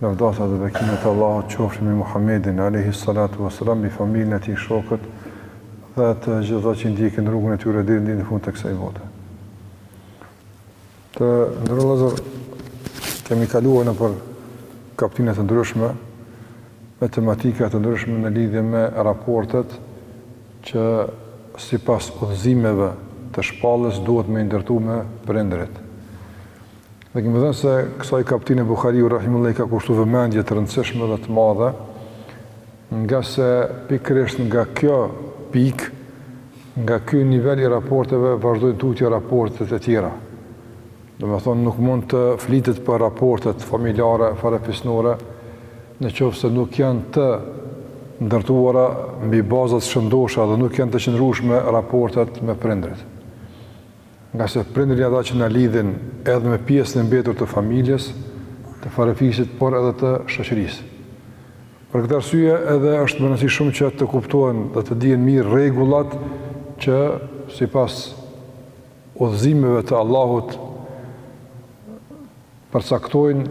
Lavdata dhe bekimet e Allahut qofshin mbi Muhammedin, alejhi salatu ue selam, mbi familjen e tij, shokët dhe të gjithë ata që ndjekin rrugën e tyre deri në ditën e fundit të kësaj bote. Të nderuar vëllezër kemi kaluar nëpër kaptina të ndryshme me tematika të ndryshme në lidhje me raportet që sipas udhëzimeve të shpalljes duhet me i ndërtu me prindërit. Dhe kemi thënë se kësaj kaptine Buhariu rahimullahu i ka kushtu vëmendje të rëndësishme dhe të madhe, ngase pikërisht nga kjo pikë, nga ky nivel i raporteve vazhdojnë tutje raportet e tjera. Domethonë nuk mund të flitet për raportet familjare, farefisnore, në qoftë se nuk janë të ndërtuara mbi baza të shëndosha dhe nuk janë të qëndrueshme raportet me prindërit. Ngase prindërit janë ata që na lidhin edhe me pjesën e mbetur të familjes, të farefisit, por edhe të shoqërisë. Për këtë arsye edhe është me rëndësi shumë që të kuptohen dhe të dihen mirë rregullat që sipas udhëzimeve të Allahut përcaktojnë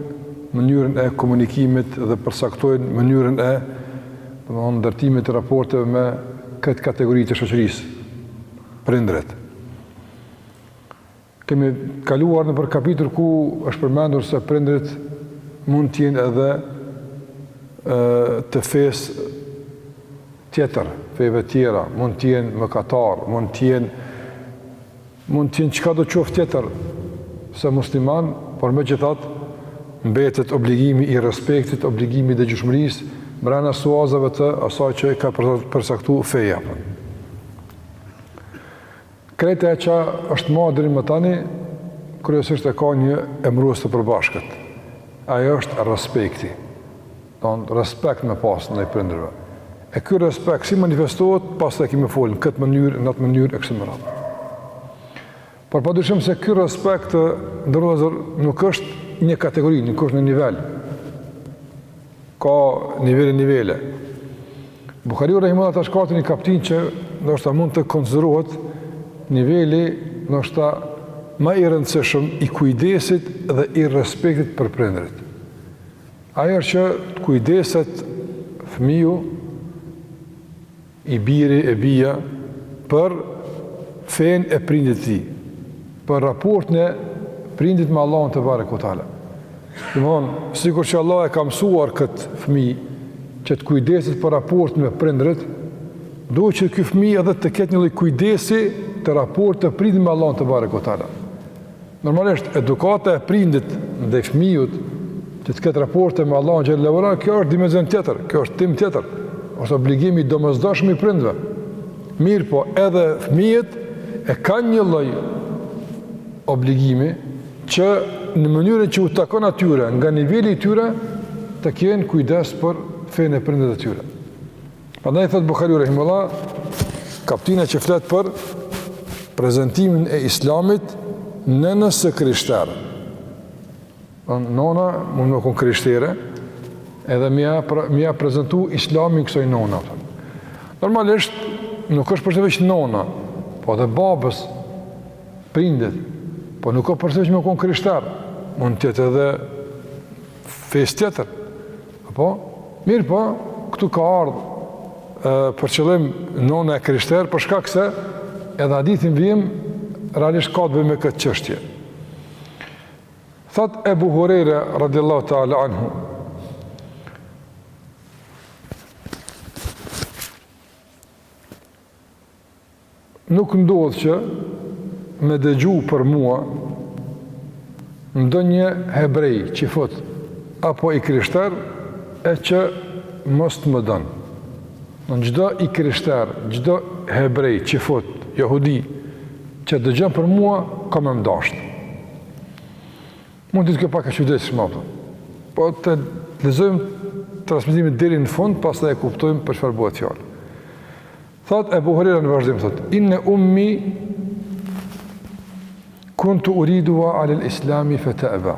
mënyrën e komunikimit dhe përcaktojnë mënyrën e ndërtimit të raporteve me këtë kategori të shoqërisë, prindërit. Kemi kaluar nëpër kapitull ku është përmendur se prindërit mund të jenë edhe të fesë tjetër, feve tjera, mund të jenë mëkatarë, mund të jenë Mund të jenë çka do qoftë tjetër se musliman, por megjithatë, mbetet obligimi i respektit, obligimi i dëgjushmërisë, mrena suazave të asaj që e ka përcaktu feja. Krejt ajo qa është marrë deri më tani, kryesisht e ka një emërues të përbashkët. Ajo është respekti. Domethonë respekt me pas ndaj prindërve. E ky respekt si manifestohet, pastaj kemi fol në këtë mënyrë, në atë mënyrë e kështu me radhë. Por padyshim se ky respekt të nderuar vëllezër nuk është një kategori, nuk është një nivel. Ka nivele nivele. Buhariu rahimullahu tash ka një kaptinë që ndoshta mund të konsiderohet niveli ndoshta ma i rëndësishëm i kujdesit dhe i respektit për prindërit. Ajo është që të kujdeset fëmija, i biri, e bija, për fenë e prindit të tij, për raportin e prindit me Allahun tebareke ue teala. Domethonë, sikur që Allahu e ka mësuar këtë fëmijë, që të kujdeset për raportin me prindërit, duhet që ky fëmijë edhe të ketë një lloj kujdesi të raportit të prindit me Allahun tebareke ue teala. Normalisht, edukata e prindit ndaj fëmijut që të ketë raporte me Allahun xhele ve ala, kjo është dimenzion tjetër, kjo është temë tjetër, është obligim i domosdoshëm i prindve. Mirëpo, edhe fëmijët e kanë një lloj obligimi që në mënyrën që u takon atyre, nga niveli i tyre, të kenë kujdes për fenë e prindit të tyre. Prandaj thot Buhariu rahimullah, kaptina që flet për prezantimin e Islamit nënës së krishter. Domethënë nona mund me kon krishtere, edhe me ia pra, me ia prezantu Islamin kësaj nona. Normalisht nuk është përse veç nona, po edhe babës, prindit, po nuk ka përse veç me kon krishter, mund të jetë edhe fesë tjetër. Apo? Mirëpo, këtu ka ardhë për qëllim nona e krishterë, për shkak se edhe hadithi në vijim, realisht ka të bëjmë me këtë çështje. Thot Ebu Hurejra, radiallahu ta'ala anhu, Nuk ndodh që me dëgju për mua ndonjë hebrej, çifut, apo i krishter, e që mos të më don. Çdo i krishter, çdo hebrej, çifut, jehudi, që dëgjon për mua, ka me më dashtë. Mund të jetë kjo pak e çuditshme, apo, po të lexojmë transmetimin deri në fund, pastaj e kuptojmë për çfarë bëhet fjalë. Thot Ebu Hurejra në vazhdim thot, Inne ummi kuntu uriduha alel islami fe te'ba.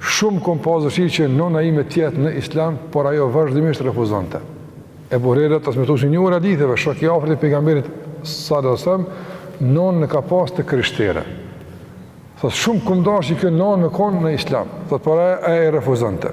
Shumë kom pas dëshirë që nona ime të jetë në islam, por ajo vazhdimisht refuzonte. Ebu Hurejra transmetuesi i njohur i haditheve, shok i afërt i pejgamberit salallahu alejhi ve selem, nonën e ka pas të krishtere. Thot, shumë kom dashtë që nona me konë në islam, thot, por ajo e refuzonte.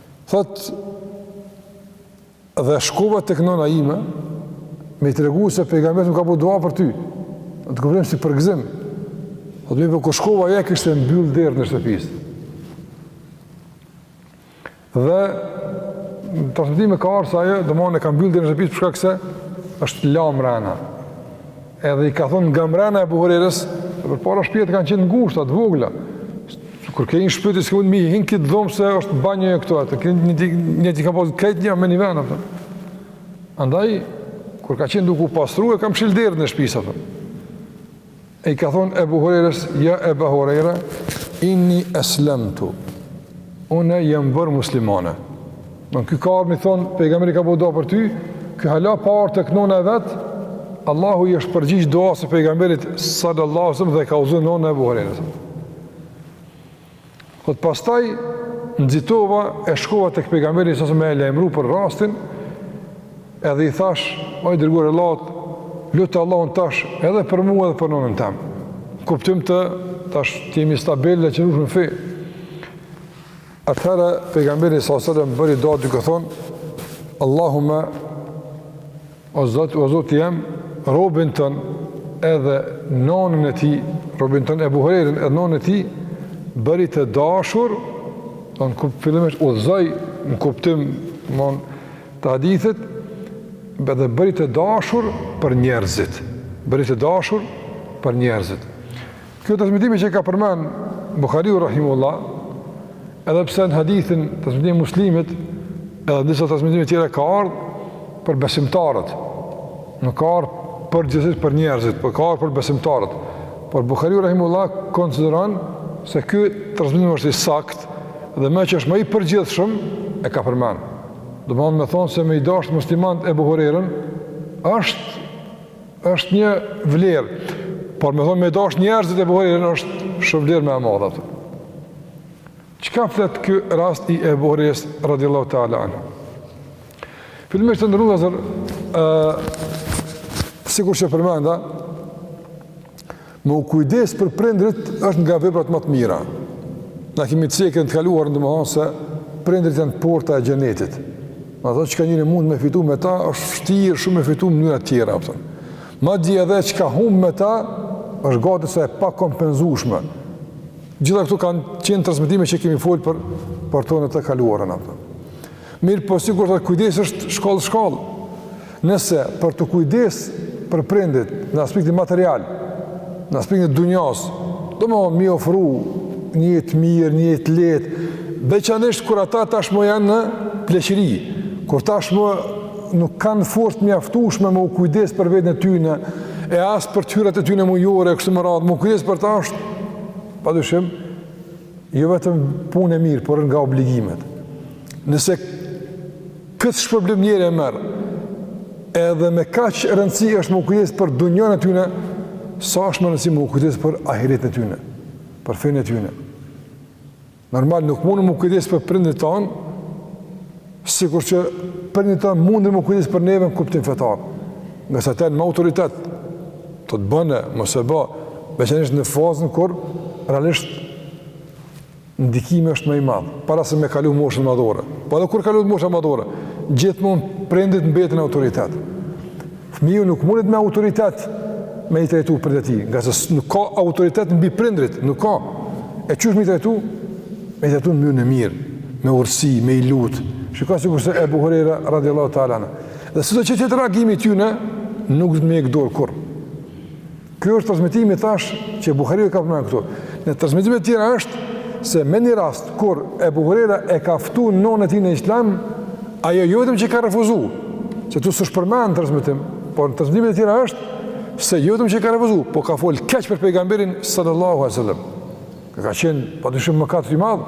Thotë, Dhe shkova tek nona ime, me i tregu se pejgamberi më ka bo dua për ty, në atë kuptim si përgëzim, domethënë po kur shkova, e kishte mbyllë derën e shtëpisë. Dhe, në transmetime ka ardhë, se ajo, domethënë e ka mbyllë derën e shtëpisë, për shkak se është la mrena. Edhe i ka thonë nga mrena Ebu Hurejrës, e përpara shpijat kanë qenë ngushta, t'vogla. Kur ke hi n'shpi ti, s'ke mund me hi n'këtë dhomë se është banjo e këto atë. Këtë një, një t'i ka pasë këtë një me një venë, për. Andaj, kur ka qenë duke u pastru, e ka mshel derën e shpisë, apo. E i ka thonë Ebu Hurejrës, ja Ebu Hurejra, inni eslemtu, une jam bërë muslimane. Ky ka me thon pejgamberi ka bo dua për ty, ky hala pa ardhur tek nëna e vet, Allahu i është përgjigj duas së pejgamberit sallallahu alaihi wasallam dhe ka udhëzuar nëna e Ebu Hurejrës. Thot pastaj nxitova e shkova tek pejgamberi sa me e lajmëru për rastin, edhe i thash, o i dërguar i Allahut, lute Allahun tash edhe për mua edhe për nënën teme. Kuptim tash të jemi stabil dhe në fe. Atëherë pejgamberi sallallahu alajhi wasallam bëri dua duke thonë: Allahumma o Zot o Zoti jem robin ton edhe nonën e tij, robin ton Ebu Hurejrën edhe nonën e tij bëri të dashur don ku fillimisht udhëzoi në kuptim mo të hadithit edhe bëri të dashur për njerëzit bëri të dashur për njerëzit Kjo është transmetimi që e ka përmend Buhariu rahimullah, edhe pse në hadithin transmetim Muslimit, edhe në disa transmetime tjera ka ardh për besimtarët. Nuk ka ardh përgjithësisht për njerëzit, por ka ardh për besimtarët. Por Buhariu rahimullah konsideron se ky transmetim është i saktë dhe meqë është më i përgjithshëm e ka përmend. Domethon me thonë se me e dasht muslimanët Ebu Hurejrën është Është një vlerë, por me thonë me dasht njerëzit Ebu Hurejrën është shumë vlerë ma e madhe. Çka flet ky rasti i Ebu Hurejrës radiallahu ta'ala anhu? Fillimisht të nderuar vllezër, sikur që përmenda, Me u kujdes për prindrit është nga veprat më të mira. Na kemi cek në të kaluarën domethënë se prindrit janë porta e xhenetit. Ato çka njeri mund me fitu me ta, është vështirë shumë me fitu në mënyra tjera. A kupton. Madje edhe çka humb me ta, është gati se e pakompenzushme. Gjitha këto kanë qenë transmetime që kemi fol për, për to në të kaluarën. A kupton. Mirë, po sikur t'u kujdes është shkallë, shkallë. Nëse për t'u kujdes për prindit në aspektin material, në aspektin e dunjas, domethon m'i ofru një jetë të mirë, një jetë të lehtë, veçanisht kur ata tashmë janë në pleqëri, kur tashmë nuk kanë forcë të mjaftushme me u kujdes për veten e tyne, e as për të hyrat e tyne mujore, e kështu me radhë, me u kujdes për ta është, pa dyshim, jo vetëm punë e mirë, por nga obligimet. Nëse Këtë shpërblim njeri e merr. Edhe me kaq rëndësi është me u kujdes për dunjanë e tyne, sa është me rëndësi me u kujdes për ahiretin e tyne, për fenë e tyne. Normal nuk mundem m'u kujdes për prindërit tan, sikur që prindërit tan munden m'u kujdes për neve në kuptim fetar. Ngase ata me autoritet, do të thonë bëne, mos e bë, veçanisht në fazën kur realisht Ndikimi është më i madh para se me kalu moshën madhore. Po edhe kur kalon mosha madhore, gjithmonë prindrit mbeten autoritet. Fëmiu nuk mundet me autoritet me i trajtu prindrit e tij, ngase nuk ka autoritet mbi prindrit, nuk ka. E qysh me i trajtu? Me i trajtu në mënyrën e mirë, me urësi, me i lutë. Shiko sikurse Ebu Hurejra, radiallahu teala anhu. Dhe sido që të jetë reagimi i tyne, nuk duhet me hjek dorë kurrë. Ky është transmetimi tash që Buhariu e ka përmendur këtu. Në transmetime të tjera është se me një rast kur Ebu Hurejra e ka ftu nënën e tij në islam, ajo jo vetëm që ka refuzu, se këtu s'është përmend në transmetim, por në transmetime të tjera është se jo vetëm që ka refuzu, po ka fol keq për pejgamberin sallallahu alejhi ve selam. Ka qenë, padyshim mëkat i madh,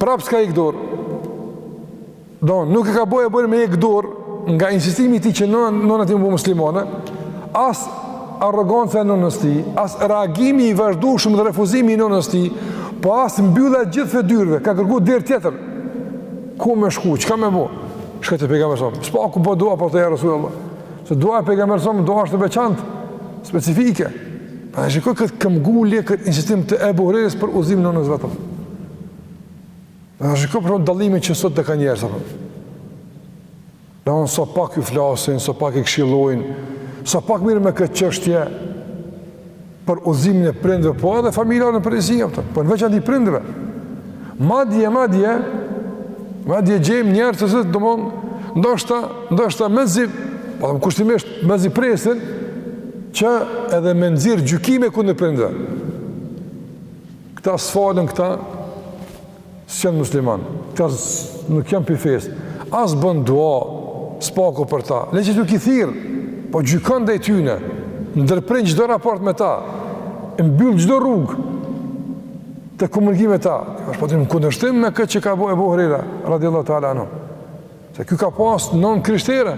Prapë s'ka hjek dorë. Do, nuk e ka bo Ebu Hurejrën me hjek dorë, nga insistimi i tij që nëna, nëna e tij me u bo muslimane, as arroganca e nënës tij, as reagimi i vazhdueshëm dhe refuzimi i nënës tij, po as mbyllja e gjithë atyre dyerve, ka kërku derë tjetër. Ku me shku, çka me bo? Shkon te Pejgamberi a.s., së paku bo dua për të, ja Resulullah. Se dua e Pejgamberit a.s., dua është e veçantë, specifike. Pra shiko këtë këmbëngulje, këtë insistim të Ebu Hurejrës për udhëzimin e nënës vet. Pra shiko për dallimin që sot ka njerëz, apëm. Në onë sa pak ju flasin, sa pak i këshillojnë, sa pak merren me këtë çështje, për udhëzimin e prindërve, po edhe familjarëve në përgjithësi ato, po në veçanti prindërve. Madje, madje, madje gjejmë njerëz që domethënë ndoshta, ndoshta mezi, po them kushtimisht mezi presin që edhe me nxjerr gjykime kundër prindërve. Këta s'falen këta S'janë musliman, këta nuk janë prej fesë, as bën dua, së paku për ta, le që s'është duke i thirr, po gjykon ndaj tyne, ndërpren çdo raport me ta, mbyll çdo rrugë të komunikimit me ta, është po në kundërshtim me këtë që ka bo Ebu Hurejra, radiallahu ta'ala anhu. Se ky ka pas non krishtere,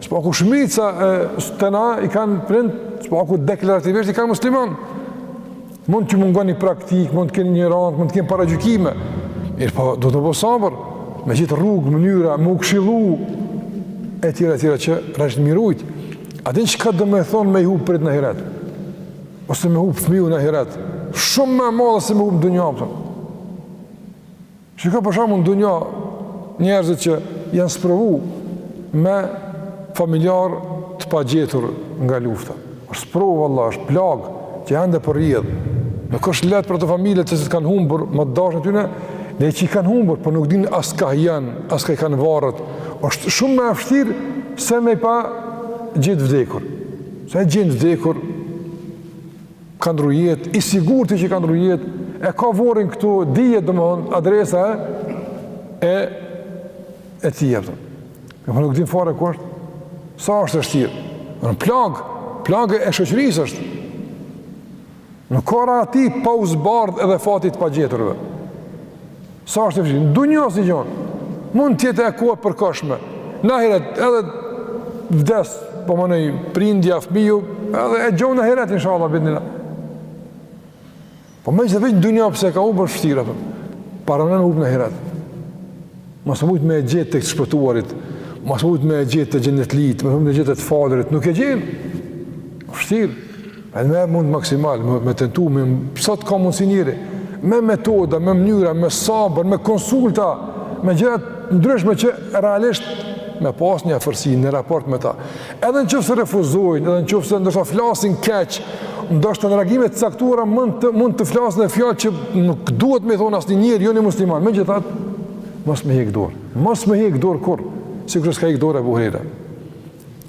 së paku shmica e, të na, i kanë prind, së paku deklarativisht i kanë musliman. Mund t'ju mungon një praktikë, mund të jenë injorantë, mund të kenë paragjykime. Mirëpo, duhet me bo sabër, me gjet rrugë, mënyra, me i këshillu, e tjera, e tjera që rreth t'i rujt. A din çka domethënë me i hup prindt në ahiret? Ose me hup fmiu në ahiret? Shumë ma e madhe se me hup në dynja apëtën. Shiko për shembull në dynja njerëzit që janë sprovu me familjarë të pagjetur nga lufta. Është sprovë vallahi, është plagë që ende po rrjedh. Nuk është lehtë për ato familje të cilat kanë humbur më të dashurit e tyre, dhe që i kanë humbur, po nuk dinë as ka janë, as ka i kanë varret. Është shumë më e vështirë se me i pas gjet të vdekur. Se e gjen të vdekur ka ndrru jetë, i sigurt që ka ndrru jetë, e ka vorrin këtu, dihet domethonë, adresa e, e ti e pëtëm. Po nuk din fare ku është, sa është e vështirë, një plagë, plagë e shoqërisë është. Nuk ka rahati pa u zbardh edhe fati i të pagjeturve. Sa është e vështirë? Në dunja s'e gjon. Mund të jetë kohë e përkohshme. Në ahiret edhe vdes, po mendoj prindi a fëmiju, edhe e gjon në ahiret, insha Allah, biidhnilah. Po me qenë veç në dunja pse ka hup është e fshtirë, por paramendo me hup në ahiret. Mos me mujtë me e gjetë te të shpëtuarit, mos me mujtë me e gjetë te xhenetlitë, mos me mujtë me e gjetë te të falurit, nuk e gjen. Fshtirë. E me mund maksimal me, me tentu, me sa të ka mundësi njeri, me metoda, me mënyra, me sabër, me konsulta, me gjëra të ndryshme që realisht me pas një afërsi në raport me ta. Edhe në qoftë se refuzojnë, edhe në qoftë se ndoshta flasin keq, ndoshta në reagime të caktuara mund të, mund të flasin edhe fjalë që nuk duhet me i thonë asnjë njeri, jo një musliman. Megjithatë, mos me hekë dorë. Mos me hekë dorë kurrë, sikur s'ka hekë dorë Ebu Hurejra.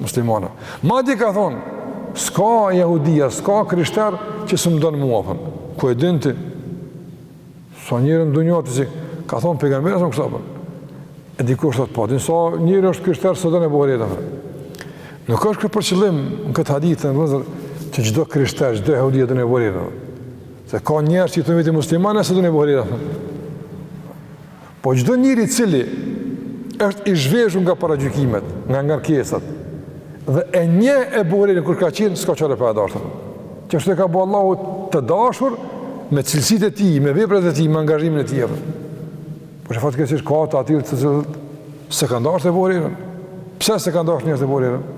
Muslimane. Madje ka thonë, s'ka jahudi, s'ka krishter që s'më don mua, thonë. Ku e din ti? Sa njerëz në dunja, si, ka thonë pejgamberi sa më kështu, thonë. E dikush thotë, po, din sa njerëz të krishterë s'e donë Ebu Hurejrën. Nuk është kurrë për qëllim në këtë hadith, vëllezër, që çdo krishter, çdo jahudi e don Ebu Hurejrën. Se ka njerëz që i thonë veti muslimanë, s'e donë Ebu Hurejrën. Po çdo njeri i cili është i zhveshur nga paragjykimet, nga ngarkesat dhe e njeh Ebu Hurejrën kush ka qenë s'ka çare pa e dashur. Që ashtu e ka bo Allahu të dashur me cilësitë e tij, me veprat e tij, me angazhimin e tij. Por fatkeqësisht ka të atillë të cilët s'e kanë dashur Ebu Hurejrën. Pse s'e kanë dashur njerëz Ebu Hurejrën?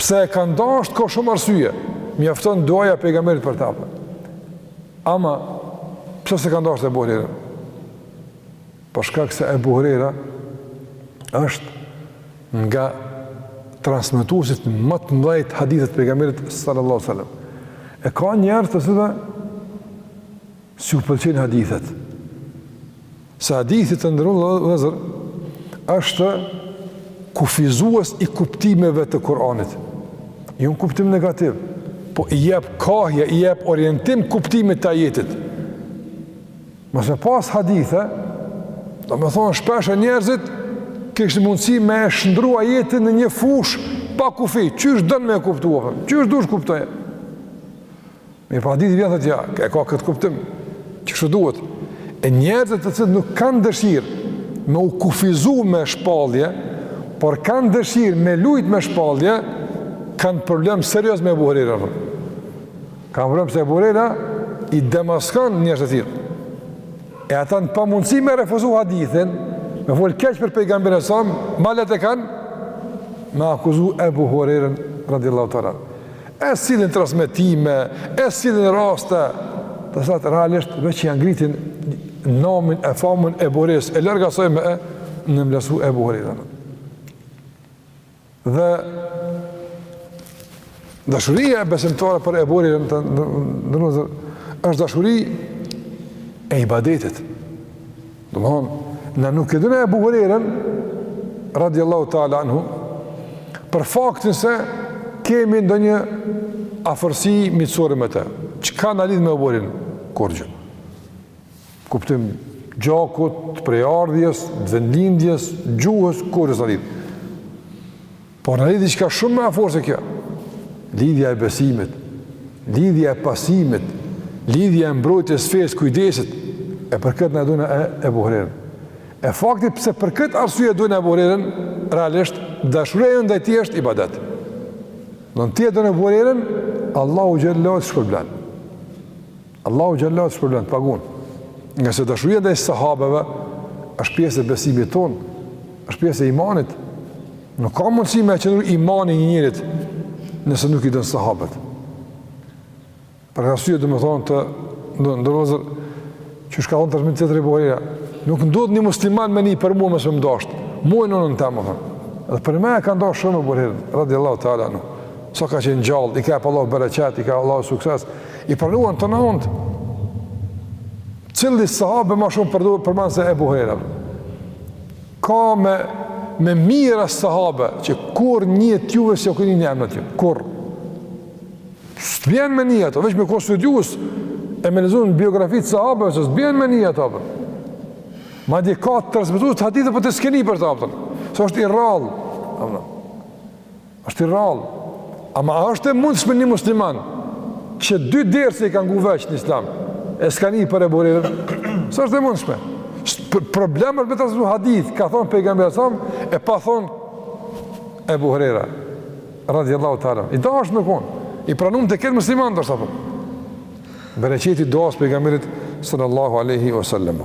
Pse e kanë dashtë, ka shumë arsye, mjafton duaja e pejgamberit për ta. Ama pse s'e kanë dashtë Ebu Hurejrën? Për shkak se Ebu Hurejra është nga transmetuesit më të mëdhenj të haditheve të pejgamberit sallallahu alajhi wasallam. E ka njerëz të cilëve S'iu pëlqejnë hadithet. Se hadithi, të nderuar vëllezër, është kufizues i kuptimeve të Kuranit. Jo në kuptim negativ, po i jep kahje, i jep orientim kuptimit të ajetit. Mos me pas hadithe, domethonë shpeshherë njerëzit kishin mundësi me e shndërru ajetin në një fushë pa kufi, qysh don me e kuptu, qysh dush kuptoje. Mirë po, hadithi vjen e thotë, e ka këtë kuptim, që kështu duhet, e njerëzit të cilët nuk kanë dëshirë me u kufizu me shpallje, por kanë dëshirë me lujt me shpallje, kanë problem serioz me Ebu Hurejrën. Kanë problem se Ebu Hurejra i demaskon njerëzit e tillë. E ata në pamundësi me refuzu hadithin, me folë keq për Pejgamberin alejhi selam, ma lehtë e kanë, me akuzu Ebu Hurejrën, radiallahu ta'ala anhu. E sjellin transmetime, e sjellin raste, të cilat realisht veç ia ngritin namin e famën Ebu Hurejrës, e larg asaj me e nënvlerësu Ebu Hurejrën. Dhe dashuria e besimtarëve për Ebu Hurejrën, të nderuar vëllezër, është dashuri ibadeti. Domethënë, na nuk e dojna Ebu Hurejrën, radiallahu ta'ala anhu, për faktin se kemi ndonjë afërsi miqësore me te, çka na lidh me Ebu Hurejrën, kurrgjë. N'kuptim gjakut, prejardhjes, vendlindjes, gjuhës, kurrgjë s'na lidh. Por na lidh diçka shumë ma e fortë se kjo, lidhja e besimit, lidhja e pasimit, lidhja e mbrojtjes së fesë, kujdesit, e për këtë na e dojna Ebu Hurejrën. E fakti pse për këtë arsye e dojna Ebu Hurejrën, realisht, dashuria jonë ndaj tij është ibadet. Nanë ti e don Ebu Hurejrën, Allahu xhelle shanuhu t'shpërblen. Allahu xhelle shanuhu të shpërblen, t'pagun. Ngase dashuria ndaj sahabeve është pjesë e besimit tonë, është pjesë e imanit. Nuk ka mundësi me qenë imani i një njeri nëse nuk i don sahabët. Për arsye domethënë, të nderuar vëllezër, çka ka thonë të rëmën të Ebu Hurejra, nuk ndodh një musliman me ni për mua me mos më dashtë, mua e nënën teme, thotë. Dhe prap e ka nderu shumë Ebu Hurejrën, radiallahu ta'ala anhu. Sa ka qenë gjallë, i ka jep Allahu bereqet, i ka Allahu sukses, I pranuan te njerëzit. Cili sahab ma shumë përdo përmendet se Ebu Hurejra? Ka me, me mira sahabë që kurr n'jetë t'juve s'ua keni ni emnat ju. Kurr. S'bjen me i ni ato, veç me konë studiues, e me i lexu biografitë e sahabëve, se s'bjen me i ni ato. Madje ka transmetues t'haditheve, po që s'keni ni për ta hiç, se është i rrallë. Ama Është i rrallë. Ama a është e mundshme një musliman që dy derse i ka ngu veç në islam, e s'ka ni për Ebu Hurejrën? S'është e mundshme. Problem është me lexu hadith, ka thonë Pejgamberi alejhi selam, e pa thonë Ebu Hurejra, radiallahu ta'ala anhu. Ide është me konë, i pranum te krejt muslimanët, dërsa për. Bereqeti i duasë Pejgamberit sallallahu aleyhi wa sallam.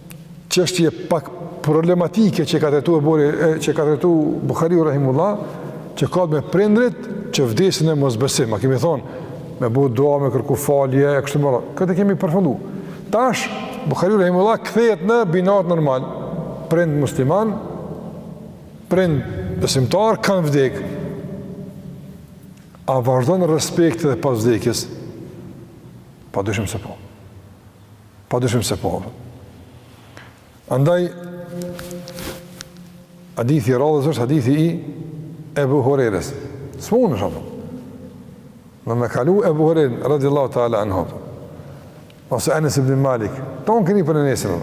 çështje pak problematike që e ka trajtu Buhari që e ka trajtu Buhariu rahimullah, që ka t'bëjë me prindrit që vdesin në mosbesim. A kemi thon me bu dua me kërku falje e kështu me radhë. Këtë kemi përfundu. Tash Buhariu rahimullah kthehet në binat normal. Prind musliman, prind besimtar kanë vdekë. A vazhdon respekti dhe pas vdekjes? Pa dyshim se po. Pa dyshim se po. Andaj, hadithi i radhës është hadithi i Ebu Hurejres. S'mund është ato. Na me kalu Ebu Hurejren, radiallahu ta'ala anhu. Ose Enes ibn Malik. T'na e keni për ne nesër.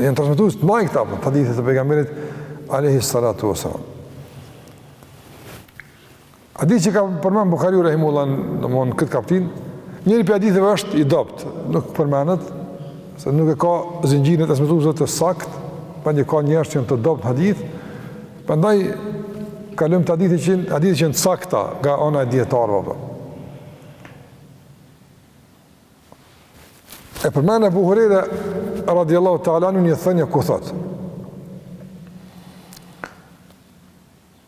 Janë transmetu s'tepërmi këta, te hadithet e pejgamberit, alejhi salatu wasalam. Hadithi që ka përmend Buhariu rahimullah, domthon këtë kaptin, njëri prej haditheve është i dobt, nuk përmendet se nuk e ka zinxhirin e transmetuesve të sakt, pra ka njerëz që janë të dobt n'hadith. Prandaj kalojm te hadithet që hadithet që janë t'sakta nga ana e dijetarëve apo. E përmend Abu Huraira radhiyallahu ta'ala anhu një thënie ku thotë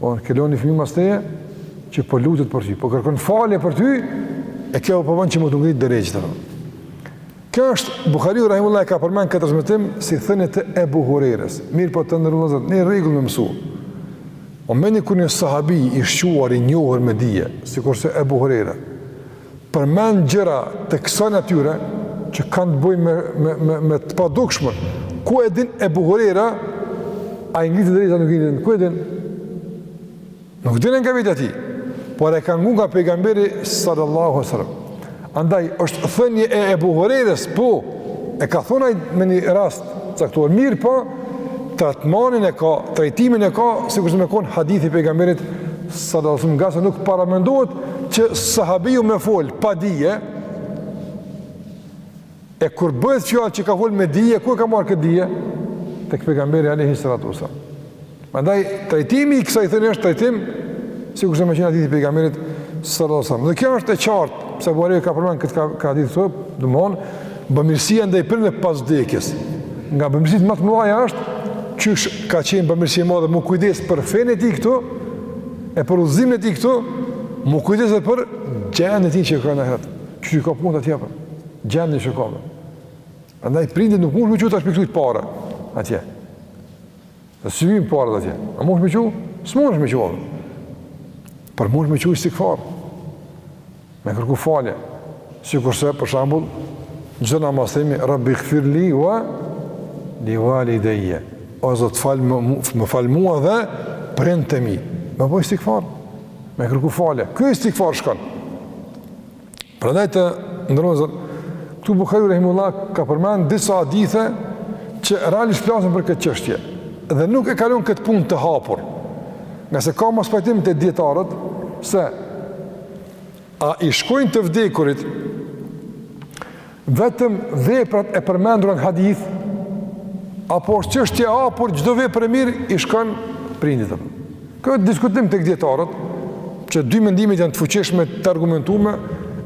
Po ke lon fëmijë mas teje që po lutet për ty, po kërkon falje për ty, e kjo po bën që me t'u ngrit derexhet. Kjo është Buhariu rahimullah e ka përmend këtë transmetim si thënie të Ebu Hurerës. Mirëpo të nderuar, një rregull me mësu. Domethënë kur një sahabi i shquar i njohur me dije, sikurse Ebu Hurera, Përmend gjëra të kësaj natyre që kanë të bëjnë me me me, me të padukshmën. Ku e din Ebu Hurera a i ngriten derexhet a nuk i ngriten, ku e din? Nuk e din nga vetja e tij, por e ka ngu nga pejgamberi sallallahu sallam. Andaj, është thënje e Ebu Hureres, po, e ka thon ai me një rast, caktuar. Mirëpo, tretmanin e ka, trajtimin e ka, sikurse me konë hadith i pejgamberit, sallallahu sallam ngase nuk paramendohet që sahabiu me folë pa dije, e kur bëhet fjalë që ka folë me dije, ku e ka marrë këtë dije? Tek pejgamberi alejhi salatu selam. Prandaj trajtimi i kësaj thënie është trajtim sikurse me qenë hadith i pejgamberit sallallahu alajhi wasallam. Dhe kjo është e qartë, pse Buhariu ka përmend këtë ka, ka hadith sot, domthon bamirësia ndaj prindve pas vdekjes. Nga bamirësit më të mëdha është qysh ka qenë bamirësi e madhe me u kujdes për fenë e tij këtu e për udhëzimin e tij këtu, me u kujdes edhe për gjendjen e tij që ka në ahiret. Qysh e ka punën atje apo? Gjendjen që ka. Prandaj prindit nuk mund të qutash pikëtu të para atje. Masi vim paret atje. A munesh me çu? S'munesh me çu, Allah. Por munesh me çu istigfar. Me kërku falje. Sikurse, për shambull, çdo namaz themi, Rabbighfir li wa li walidejje. O Zot, fal, më, më fal mua dhe prindt e mi. Me bo istigfar, me kërku fale. Ky istigfar shkon. Prandaj të nderuar këtu Buhariu rahimullah ka përmend disa hadithe që realisht flasin për këtë çështje dhe nuk e ka lan këtë punë të hapur. Ngase ka mospajtim te dijetarët se a i shkojnë të vdekurit vetëm veprat e përmendura në hadith apo është çështje e hapur çdo vepër e mirë i shkon prindit apo. Ky diskutim tek dijetarët, që dy mendimet janë të fuqishme, të argumentuara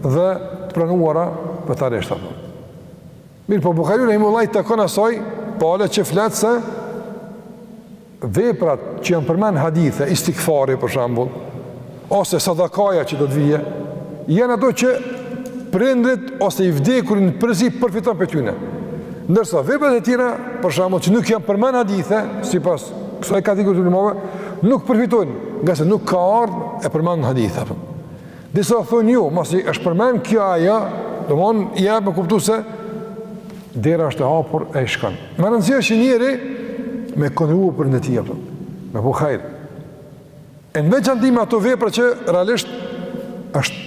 dhe të pranuara fetarisht apo. Mirëpo Buhariu rahimullahu i takon asaj pale që flet se veprat që janë përmend n'hadithe, istighfari për shembull, ose sadakaja që do të vijë, janë ato që prindrit ose i vdekuri në përgjithsi përfiton prej tyne. Ndërsa, veprat e tjera, për shembull, që nuk janë përmend n'hadithe, sipas kësaj kategorie të ulemave nuk përfitojnë, ngase nuk ka ardhë e përmend në hadith, apo. Disa thonë jo, jo, masi është përmend kjo, ajo domethan jep me kuptu se, dera është e hapur e i shkon. Me rëndësi është që njeri me kontribu për prind tij, apo, me bo hajr. E në veçanti me ato vepra që realisht është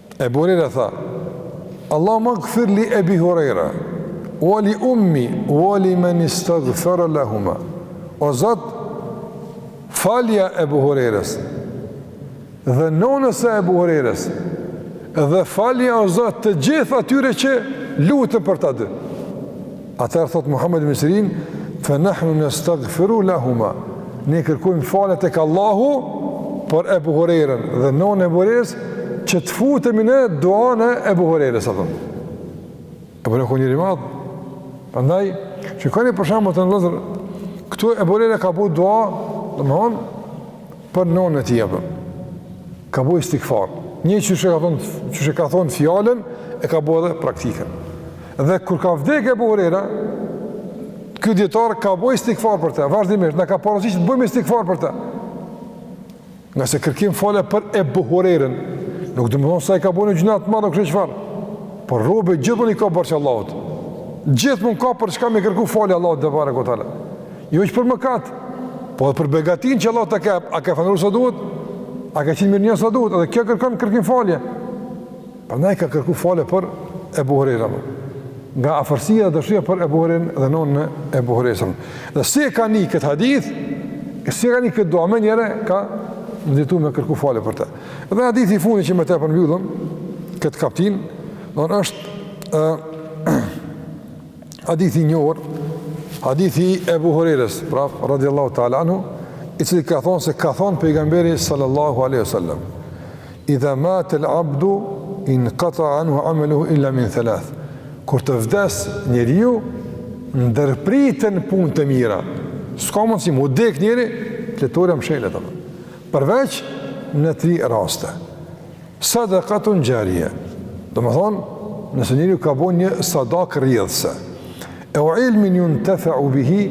Ebu Hurejra tha, Allahumme gfir li Ebi Hurejra, wa li ummi, wa li men istagfera lahuma. O Zot, falja Ebu Hurejres, dhe nonës së Ebu Hurejres, dhe falja o Zot të gjithë atyre që luten për ta dy. Atëherë thot Muhammed ibn Sirin, "Fa nahnu nastaghfiru lahumā." Ne kërkojmë falje tek Allahu për Ebu Hurejrën dhe nënën e Ebu Hurejrës që të futemi në duan e Ebu Hurejrës atë. Ebu Hurejre njeri i madh. Prandaj, shikoni për shembull të nderuar këtu Ebu Hurejre ka bo dua, domthon për nënë e tij apo. Ka bo istighfar. Njish e ka thon, njish e ka thon fjalën e ka bo edhe praktikën. Dhe kur ka vdekë Abu Huraira, ky dijetar ka bo istighfar për të, vazhdimisht na ka porositur të bëjmë istighfar për të. Ngase kërkim falje për Abu Hurairen, nuk do të thonë se ai ka bënë gjynahe të mëdha kështu çfarë. Por robi gjithmonë i ka borxh Allahut. Gjithmonë ka për çka më kërku falje Allahut tebareke ve teala. Jo që për mëkat, po për begatitë që Allahu të ka, a ke falënderu sa duhet? A ke qenë mirënjohës sa duhet? Edhe kjo kërkon kërkim falje. Prandaj ka kërku falje për Ebu Hurejrën. Nga afërsia dhe dashnia për Ebu Hurejrën dhe nonën e Ebu Hurejrës. Dhe si e ka ni këtë hadith, si e ka ni këtë dua, menjëherë ka nxitu me kërku falje për te. Dhe hadithi i fundit që me te po e mbyllim, këtë kaptin, domethënë është uh, hadith i njohur, hadithi i Ebu Hurejrës, pra radiallahu ta'ala anhu, i cili ka thonë se ka thonë pejgamberi sallallahu aleyhi sallam. Idha mate el abdu inkata anhu ameluhu illa min thalath. Kur të vdes njeriu, ndërpriten punët e mira. S'ka mundësi, m'u dek njeri, fletorja mshelet. Përveç në tri raste. Sadakatun xharije. Domethonë, nëse njeriu ka bo një sadak rrjedhëse. Eu ilmin juntefeu bihi,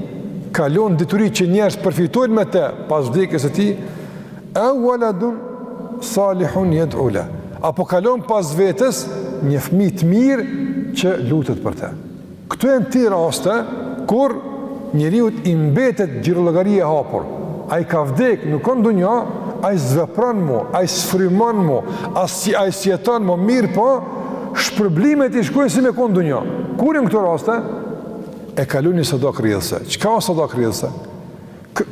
ka lon dituri që njerëzit përfitojnë me te pas vdekjes së tij, Ew waladun salihun yed'u la. Apo ka lon pas vetes një fëmijë të mirë që lutet për të. Këto janë tri raste kur njeriut i mbetet xhirollogaria e hapur. Ai ka vdek, nuk o n'dunja, ai s'vepron mo, ai s'frymon mo, ai s'jeton mo, mirëpo shpërblimet i shkojnë si me kon n'dunja. Kur janë këto raste? E ka lon një sadak rrjedhëse. Çka o sadak rrjedhëse?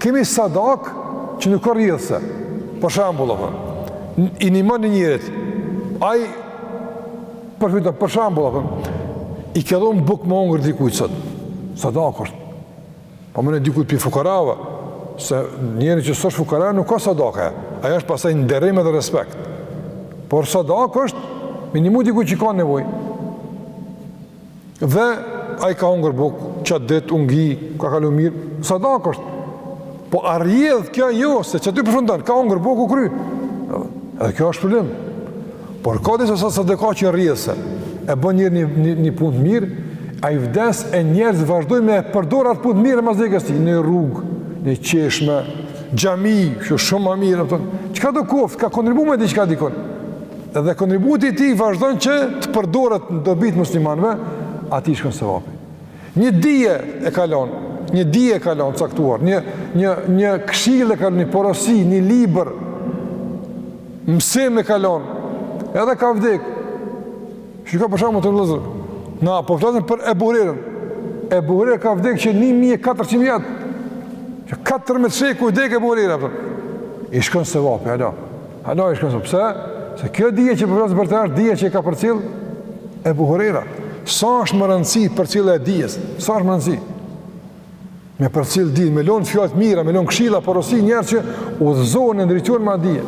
Kemi sadak që nuk o rrjedhëse. Për shembull, apo i nimon një njerit, ai përfiton, për shembull, apo i ke dhon buk me ongër dikujt sot. Sadak është. Po me e dhon dikujt pi fukarave, se njerit që s'është fukara nuk osht sadaka. Ajo është pasaj nderim dhe respekt. Por sadak është me i nimu dikujt që ka nevojë. Dhe ai ka hongër buk, qatë dit, u ngi, ka kalu mirë, sadak është. Po a rjedhë kjo jo, se qaty përfundon, ka hongër buk, u kry. Edhe kjo është problem. Por ka disa sadaka që jen rrjedhëse, e bon njeri një, një, një punë të mirë, ai vdes e njerëzit vazhdojn me e përdor atë punë të mirë edhe mas dekës tij, një rrugë, një çeshme, xhami, që shumë ma mirë, çkado koftë, ka kontribu me diçka dikun, Dhe kontributi i tij vazhdon që të përdoret në dobi të muslimanëve, atij i shkon sevapi. Një dije e ka lon, një dije e ka lon t'caktuar, një një një këshillë e ka lon, një porosi, një libër mësim e ka lon. Edhe ka vdek. Shiko për shembull, vëllazër. Na po flasim për Ebu Hurerën. Ebu Hurera ka vdek që 1400 vjet. Që 14 shekuj vdek Ebu Hurera. I shkon sevapi, ala. Hala i shkon, pse? Se kjo dije që po flas për të është dije që e ka përcjell Ebu Hurejra. Sa është me rëndësi përcjellja e dijes? Sa është me rëndësi me përcjell dije, me lonë fjalë t'mira, me lonë kshilla, porosi, njerëz që udhëzohen e ndriçohen me dije.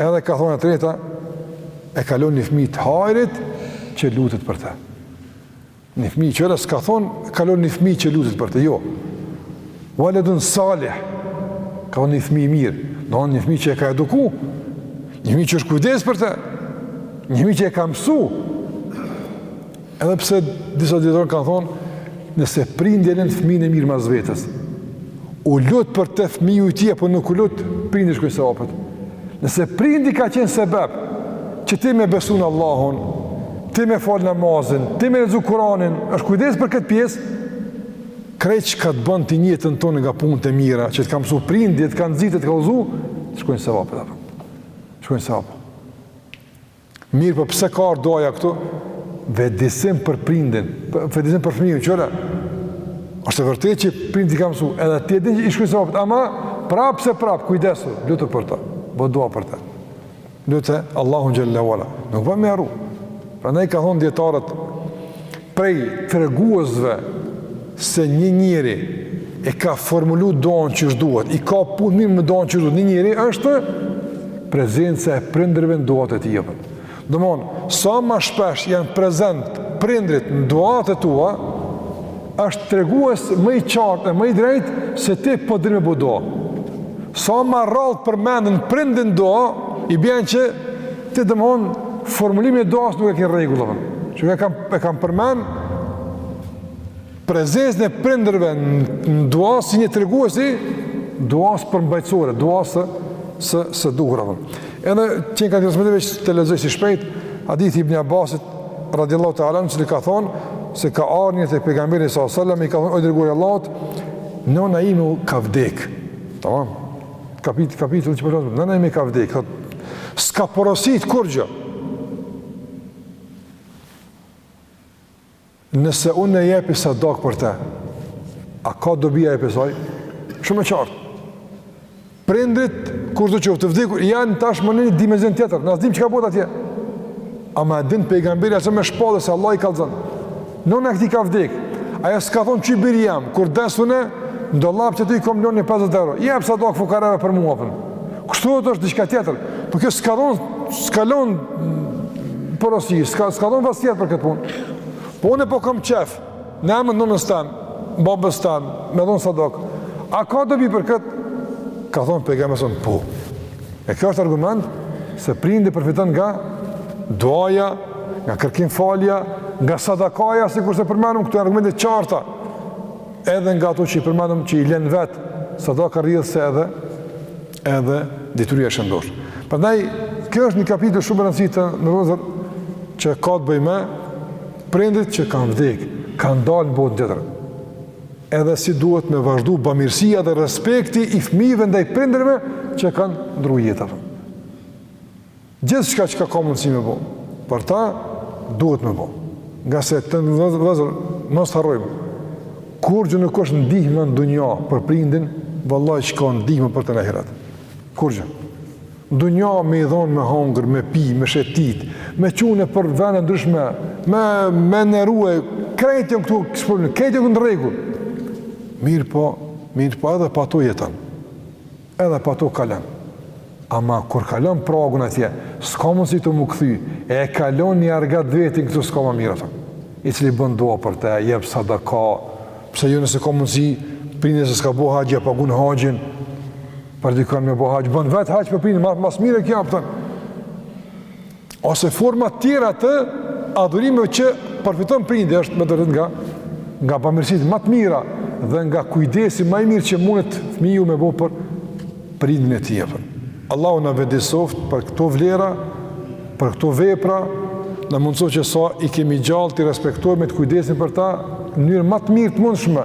Edhe ka thonë e treta, e ka lon një fmi të hajrit që lutet për të. Një fëmijë kqyre, s'ka thonë, ka lon një fëmijë që lutet për të, jo. Waladun salih, ka thonë një fëmijë i mirë, domthon një fëmijë që e ka eduku, një fëmijë që është kujdes për të, një fëmijë që e ka mësu. Edhe pse disa dijetarë kanë thonë, nëse prindi e len fëmijën e mirë mas vetes, U lut për të fëmiu i tij apo nuk u lut, prindit i shkojnë sevapet. Nëse prindi ka qenë sebep që ti me besu në Allahun, ti me fal namazin, ti me lexu Kur'anin, është kujdes për këtë pjesë. Krejt çka ti bën në jetën tone nga punët e mira, që të ka msu prindi, të ka nxit, të ka udhëzu, i shkojnë sevapet. Shkojnë sevapet. Mirëpo pse ka ardhë duaja këtu? Vetëdijesim për prindin, vetëdijesim për fëmijën, kqyre, është e vërtetë që prindi t'ka mësu, edhe ti e din që i shkojnë sevapet, ama prapë se prapë, kujdesu, lutu për ta, bo dua për ta. Lute Allahun xhel-le ve ala, nuk ba me harru. Prandaj kanë thonë dijetarët, Prej treguesve se një njeri e ka formulu duan qysh duhet, i ka punët mirë me duan qysh duhet, një njeri është prezenca e prindërve në duat e tija. Domthon, sa ma shpesh janë prezent prindrit në duat e tua, është tregues më i qartë e më i drejt se ti po din me bo dua. Sa ma rralë përmenden prindërit n'dua, i bjen që Ti domthon formulimin e duas nuk e ke n'rregull apo? Që e kam e kam përmend prezencën e prindërve në dua si një tregues i duas përmbajtësore, duas së së, së duhur apo. Edhe që ka transmetuar veç të lexoj si shpejt hadithi ibn Abbasit radhiyallahu ta'ala anhu i cili ka thon se ka ardh një te pejgamberi sallallahu alaihi wasallam i ka thon o i Dërguari i Allahut nëna ime ka vdek. Tamam. Kapit, kapitulli që përshëtë, po nëna ime ka vdek, thot, s'ka porosit kurgjë. Nëse unë e jepi sadakë për te, a ka dobi ajo prej saj? Shumë e qartë. Prindrit, kushdo qoftë të vdekur, janë tashmë n'një dimenzion tjetër, na s'dim çka bohet atje. Ama e din pejgamberi, a.s. me shpallje, se Allahu i kallzon. Nëna e këtij ka vdek. Ajo s'ka thonë kqyr, biri jem, kur des unë, në dollap qe t'i kom lënë një 50 euro. Jep sadakë fukarave për mua apo. Kështu është diçka tjetër. Por kjo s'ka lon, s'ka lon porosi, s'ka s'ka lon vasijet për këtë punë. Po unë po kam qef. Në emër t'nënës tem, babës tem, me dhon sadakë. A ka dobi për kët? Ka thon pejgamberi po. E kjo është argument se prindi përfiton nga duaja, nga kërkimfalja, nga sadakaja, sikurse përmendëm, këto janë argumente qarta, edhe nga ato që i përmendëm që i len vetë, sadaka rrjedhëse edhe, edhe dituria e shëndoshë. Prandaj, kjo është një kapitull shumë me rëndësi, të nderuar vëllezër, që ka të bëjë me prindit që kanë vdekë, kanë dalë në botën Edhe si duhet me vazhdu bamirësia dhe respekti i fëmijëve ndaj prindërve që kanë ndru jetë. Gjithçka që ka ka mundësi me bo, për ta duhet me bo. Ngase, të nderuar vëllezër, mos të harrojmë, kurgjë nuk është ndihma në dunja për prindin, vallahi, çka ndihma për të në ahiret. Kurgjë. Në dunja me i dhon me hangër me pi me shetit me çu nëpër vene ndryshme me me nerue krejt janë këtu kësë krejt janë në rregull mirëpo mirëpo edhe pa to jeton edhe pa to kalon ama kur kalon pragun atje s'ka mundësi të mu kthy e ka lon një argat vetin këtu s'ka më mirë ato i cili bën dua për te jep sadaka pse jo nëse ka mundësi prindi nëse s'ka bo haxh ja pagun haxhin Për dikon me bo haxh, bën vetë haxh për prindin, mas mire kja pëtën. Ose forma tjera të adhurimeve që përfiton prindi, është me të vërtetë nga, nga bamirësitë më të mira dhe nga kujdesi më i mirë që mundet fëmiju me bo për prindin e tij. Allahu na vetëdijesoftë për këto vlera, për këto vepra, na mundësoftë që sa i kemi gjallë t'i respektojmë, të kujdesemi për ta në mënyrë më të mirë të mundshme,